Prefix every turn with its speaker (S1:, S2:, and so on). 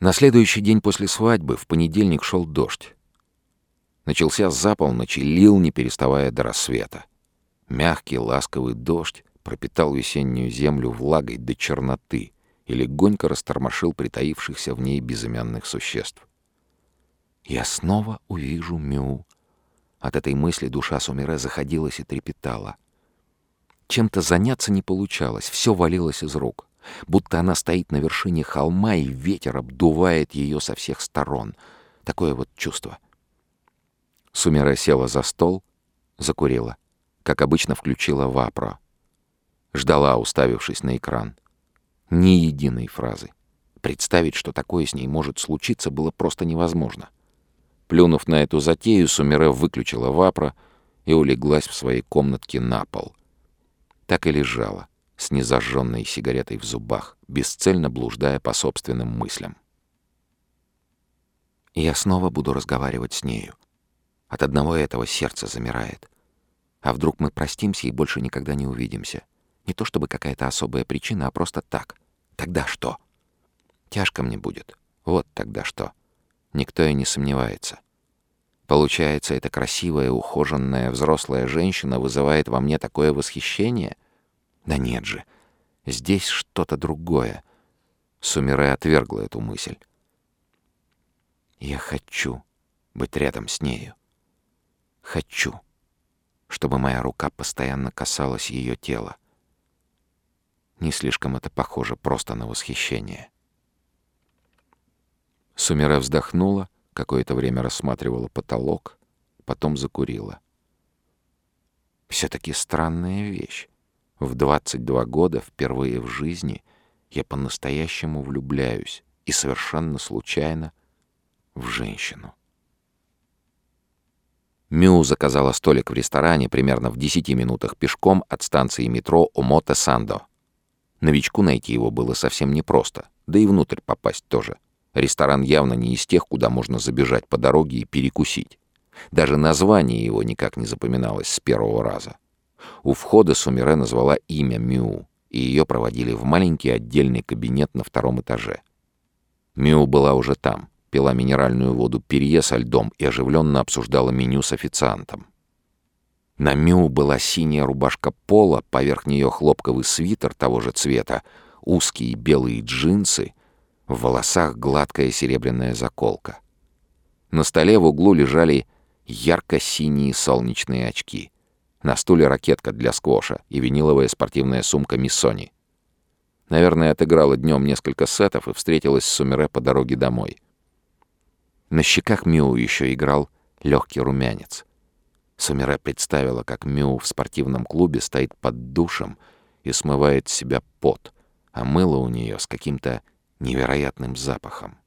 S1: На следующий день после свадьбы, в понедельник, шел дождь. Начался за полночи, лил, не переставая до рассвета. Мягкий, ласковый дождь пропитал весеннюю землю влагой до черноты и легонько растормошил притаившихся в ней безымянных существ. «Я снова увижу Мю». От этой мысли душа Сумире заходилась и трепетала. Чем-то заняться не получалось, все валилось из рук будто она стоит на вершине холма, и ветер обдувает ее со всех сторон. Такое вот чувство. Сумера села за стол, закурила. Как обычно, включила вапро. Ждала, уставившись на экран. Ни единой фразы. Представить, что такое с ней может случиться, было просто невозможно. Плюнув на эту затею, Сумере выключила вапро и улеглась в своей комнатке на пол. Так и лежала, с незажженной сигаретой в зубах, бесцельно блуждая по собственным мыслям. И я снова буду разговаривать с нею. От одного этого сердце замирает. А вдруг мы простимся и больше никогда не увидимся? Не то чтобы какая-то особая причина, а просто так. Тогда что? Тяжко мне будет. Вот тогда что. Никто и не сомневается. Получается, эта красивая, ухоженная, взрослая женщина вызывает во мне такое восхищение — да нет же, здесь что-то другое. Сумире отвергла эту мысль. Я хочу быть рядом с нею. Хочу, чтобы моя рука постоянно касалась ее тела. Не слишком это похоже просто на восхищение. Сумире вздохнула, какое-то время рассматривала потолок, потом закурила. Все-таки странная вещь. В 22 года впервые в жизни я по-настоящему влюбляюсь и совершенно случайно в женщину. Мю заказала столик в ресторане примерно в 10 минутах пешком от станции метро Омоте-Сандо. Новичку найти его было совсем непросто, да и внутрь попасть тоже. Ресторан явно не из тех, куда можно забежать по дороге и перекусить. Даже название его никак не запоминалось с первого раза. У входа Сумире назвала имя Мю, и ее проводили в маленький отдельный кабинет на втором этаже. Мю была уже там, пила минеральную воду перье со льдом и оживленно обсуждала меню с официантом. На Мю была синяя рубашка пола, поверх нее хлопковый свитер того же цвета, узкие белые джинсы, в волосах гладкая серебряная заколка. На столе в углу лежали ярко-синие солнечные очки — на стуле ракетка для сквоша и виниловая спортивная сумка Миссони. Наверное, отыграла днем несколько сетов и встретилась с Сумере по дороге домой. На щеках Мю еще играл легкий румянец. Сумере представила, как Мю в спортивном клубе стоит под душем и смывает с себя пот, а мыло у нее с каким-то невероятным запахом.